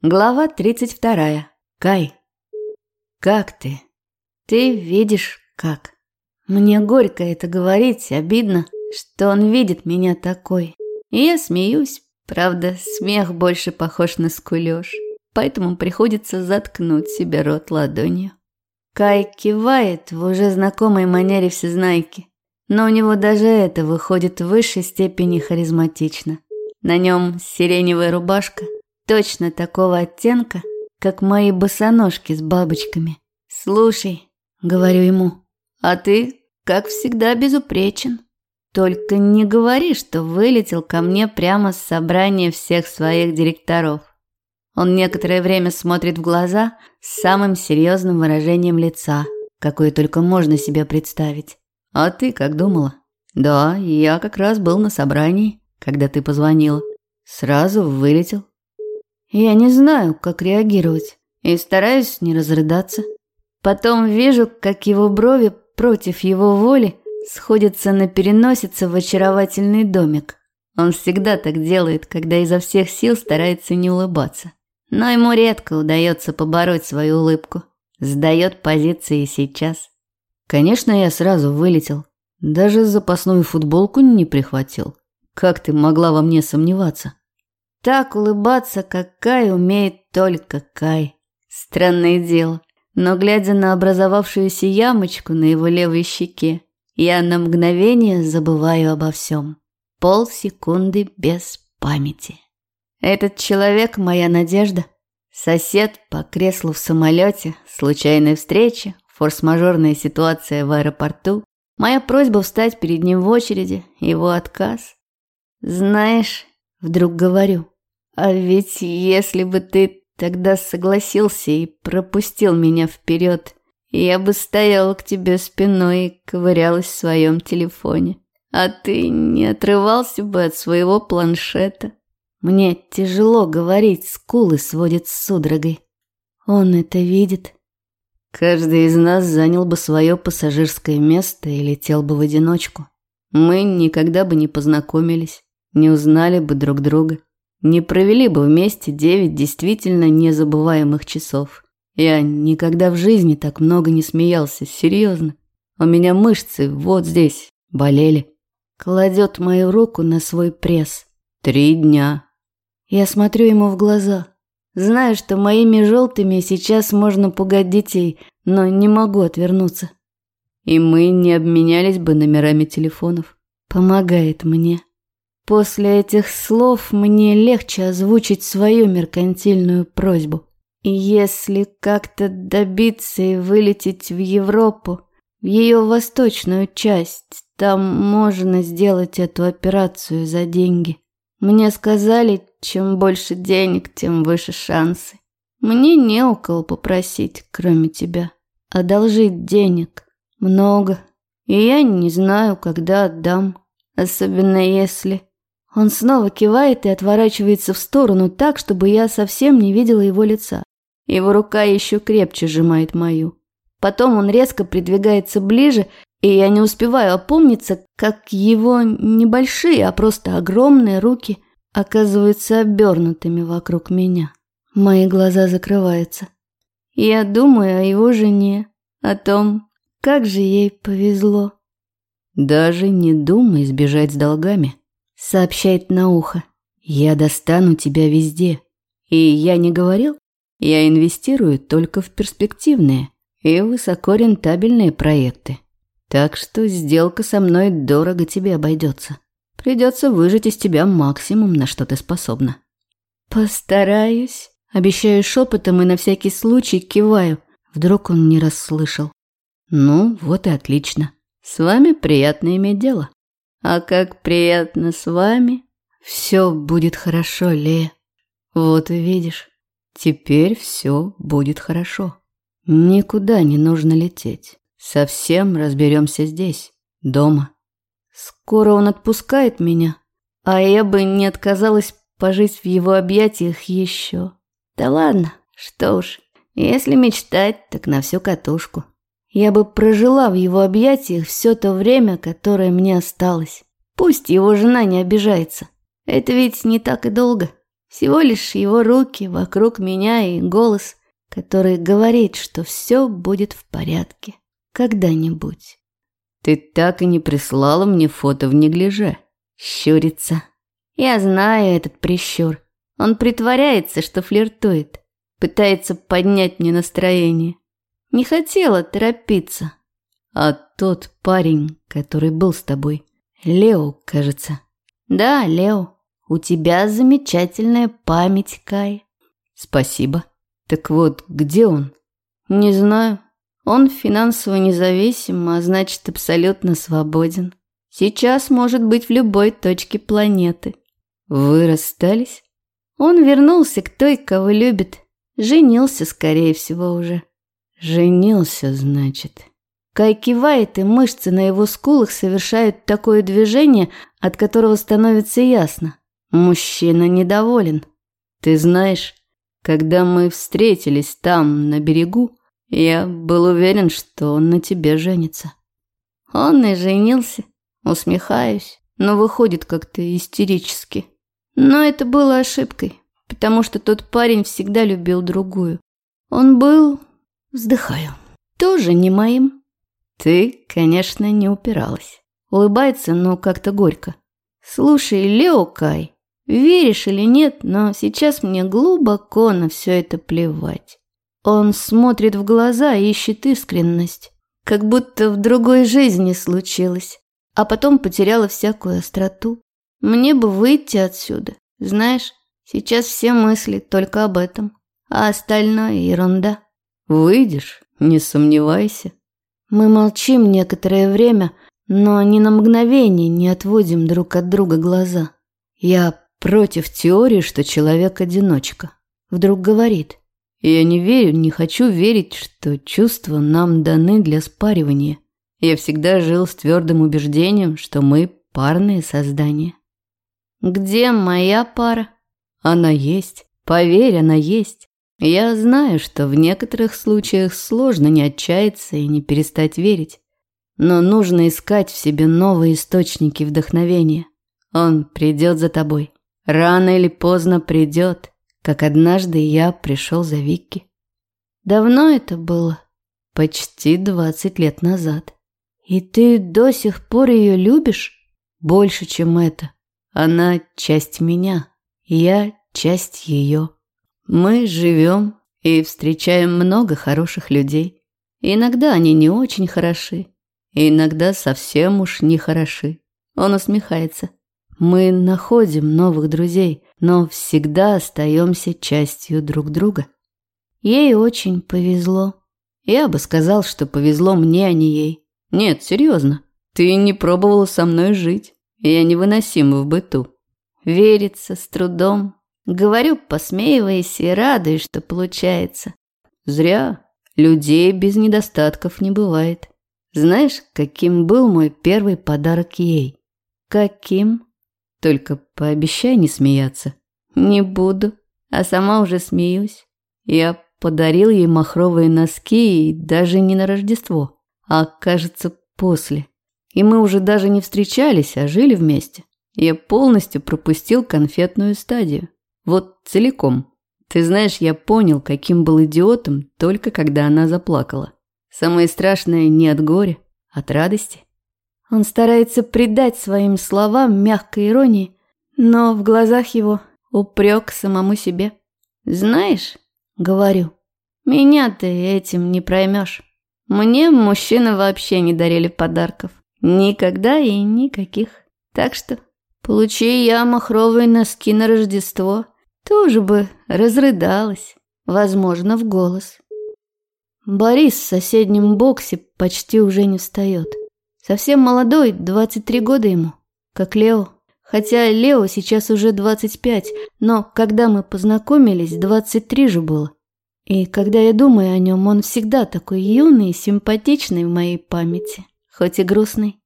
Глава 32. Кай. Как ты? Ты видишь, как. Мне горько это говорить, обидно, что он видит меня такой. И я смеюсь, правда, смех больше похож на скулёж, поэтому приходится заткнуть себе рот ладонью. Кай кивает в уже знакомой манере всезнайки, но у него даже это выходит в высшей степени харизматично. На нем сиреневая рубашка – точно такого оттенка, как мои босоножки с бабочками. «Слушай», — говорю ему, — «а ты, как всегда, безупречен. Только не говори, что вылетел ко мне прямо с собрания всех своих директоров». Он некоторое время смотрит в глаза с самым серьезным выражением лица, какое только можно себе представить. «А ты как думала?» «Да, я как раз был на собрании, когда ты позвонила. Сразу вылетел. Я не знаю, как реагировать, и стараюсь не разрыдаться. Потом вижу, как его брови против его воли сходятся на переносице в очаровательный домик. Он всегда так делает, когда изо всех сил старается не улыбаться. Но ему редко удается побороть свою улыбку. Сдает позиции сейчас. Конечно, я сразу вылетел. Даже запасную футболку не прихватил. Как ты могла во мне сомневаться? Так улыбаться, как Кай, умеет только Кай. Странное дело, но глядя на образовавшуюся ямочку на его левой щеке, я на мгновение забываю обо всем. Полсекунды без памяти. Этот человек – моя надежда. Сосед по креслу в самолете, случайная встреча, форс-мажорная ситуация в аэропорту, моя просьба встать перед ним в очереди, его отказ. Знаешь, Вдруг говорю. А ведь если бы ты тогда согласился и пропустил меня вперед, я бы стояла к тебе спиной и ковырялась в своем телефоне. А ты не отрывался бы от своего планшета. Мне тяжело говорить, скулы сводят с судорогой. Он это видит. Каждый из нас занял бы свое пассажирское место и летел бы в одиночку. Мы никогда бы не познакомились не узнали бы друг друга, не провели бы вместе девять действительно незабываемых часов. Я никогда в жизни так много не смеялся, серьезно. У меня мышцы вот здесь болели. Кладет мою руку на свой пресс. Три дня. Я смотрю ему в глаза. Знаю, что моими желтыми сейчас можно пугать детей, но не могу отвернуться. И мы не обменялись бы номерами телефонов. Помогает мне. После этих слов мне легче озвучить свою меркантильную просьбу. Если как-то добиться и вылететь в Европу, в ее восточную часть, там можно сделать эту операцию за деньги. Мне сказали, чем больше денег, тем выше шансы. Мне не у кого попросить, кроме тебя. Одолжить денег. Много. И я не знаю, когда отдам. Особенно если... Он снова кивает и отворачивается в сторону так, чтобы я совсем не видела его лица. Его рука еще крепче сжимает мою. Потом он резко придвигается ближе, и я не успеваю опомниться, как его небольшие, а просто огромные руки оказываются обернутыми вокруг меня. Мои глаза закрываются. Я думаю о его жене, о том, как же ей повезло. Даже не думай сбежать с долгами сообщает на ухо. «Я достану тебя везде. И я не говорил? Я инвестирую только в перспективные и высокорентабельные проекты. Так что сделка со мной дорого тебе обойдется. Придется выжать из тебя максимум, на что ты способна». «Постараюсь», – обещаю шепотом и на всякий случай киваю. Вдруг он не расслышал. «Ну, вот и отлично. С вами приятно иметь дело». А как приятно с вами. Все будет хорошо, Лея. Вот увидишь. Теперь все будет хорошо. Никуда не нужно лететь. Совсем разберемся здесь, дома. Скоро он отпускает меня, а я бы не отказалась пожить в его объятиях еще. Да ладно, что уж, если мечтать, так на всю катушку. Я бы прожила в его объятиях все то время, которое мне осталось. Пусть его жена не обижается. Это ведь не так и долго. Всего лишь его руки вокруг меня и голос, который говорит, что все будет в порядке. Когда-нибудь. Ты так и не прислала мне фото в неглиже. Щурится. Я знаю этот прищур. Он притворяется, что флиртует. Пытается поднять мне настроение. Не хотела торопиться. А тот парень, который был с тобой, Лео, кажется. Да, Лео. У тебя замечательная память, Кай. Спасибо. Так вот, где он? Не знаю. Он финансово независим, а значит абсолютно свободен. Сейчас может быть в любой точке планеты. Вы расстались? Он вернулся к той, кого любит. Женился, скорее всего, уже. Женился, значит. Кай кивает, и мышцы на его скулах совершают такое движение, от которого становится ясно. Мужчина недоволен. Ты знаешь, когда мы встретились там, на берегу, я был уверен, что он на тебе женится. Он и женился. Усмехаюсь, но выходит как-то истерически. Но это было ошибкой, потому что тот парень всегда любил другую. Он был... Вздыхаю. Тоже не моим. Ты, конечно, не упиралась. Улыбается, но как-то горько. Слушай, Лео Кай, веришь или нет, но сейчас мне глубоко на все это плевать. Он смотрит в глаза и ищет искренность, как будто в другой жизни случилось, а потом потеряла всякую остроту. Мне бы выйти отсюда, знаешь, сейчас все мысли только об этом, а остальное ерунда. Выйдешь, не сомневайся. Мы молчим некоторое время, но ни на мгновение не отводим друг от друга глаза. Я против теории, что человек одиночка. Вдруг говорит. Я не верю, не хочу верить, что чувства нам даны для спаривания. Я всегда жил с твердым убеждением, что мы парные создания. Где моя пара? Она есть. Поверь, она есть. Я знаю, что в некоторых случаях сложно не отчаяться и не перестать верить. Но нужно искать в себе новые источники вдохновения. Он придет за тобой. Рано или поздно придет как однажды я пришел за Вики. Давно это было? Почти двадцать лет назад. И ты до сих пор ее любишь? Больше, чем это. Она часть меня, я часть ее. Мы живем и встречаем много хороших людей. Иногда они не очень хороши, иногда совсем уж не хороши. Он усмехается. Мы находим новых друзей, но всегда остаемся частью друг друга. Ей очень повезло. Я бы сказал, что повезло мне, а не ей. Нет, серьезно. Ты не пробовала со мной жить. Я невыносим в быту. Верится с трудом. Говорю, посмеиваясь и радуясь, что получается. Зря. Людей без недостатков не бывает. Знаешь, каким был мой первый подарок ей? Каким? Только пообещай не смеяться. Не буду, а сама уже смеюсь. Я подарил ей махровые носки и даже не на Рождество, а, кажется, после. И мы уже даже не встречались, а жили вместе. Я полностью пропустил конфетную стадию. Вот целиком. Ты знаешь, я понял, каким был идиотом, только когда она заплакала. Самое страшное не от горя, а от радости. Он старается придать своим словам мягкой иронии, но в глазах его упрек самому себе. «Знаешь, — говорю, — меня ты этим не проймешь. Мне мужчины вообще не дарили подарков. Никогда и никаких. Так что, получи я махровые носки на Рождество, тоже бы разрыдалась, возможно, в голос». Борис в соседнем боксе почти уже не встает. Совсем молодой, 23 года ему, как Лео. Хотя Лео сейчас уже 25, но когда мы познакомились, 23 же было. И когда я думаю о нем, он всегда такой юный и симпатичный в моей памяти, хоть и грустный.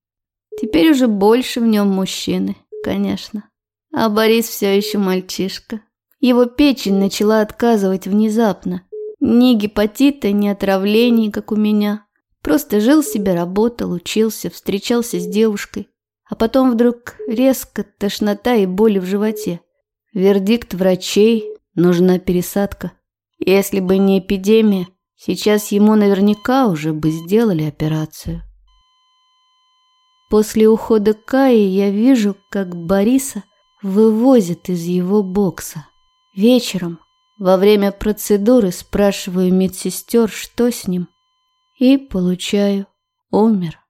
Теперь уже больше в нем мужчины, конечно. А Борис все еще мальчишка. Его печень начала отказывать внезапно. Ни гепатита, ни отравлений, как у меня. Просто жил себе, работал, учился, встречался с девушкой. А потом вдруг резко тошнота и боли в животе. Вердикт врачей – нужна пересадка. Если бы не эпидемия, сейчас ему наверняка уже бы сделали операцию. После ухода Каи я вижу, как Бориса вывозят из его бокса. Вечером, во время процедуры, спрашиваю медсестер, что с ним, и получаю – умер.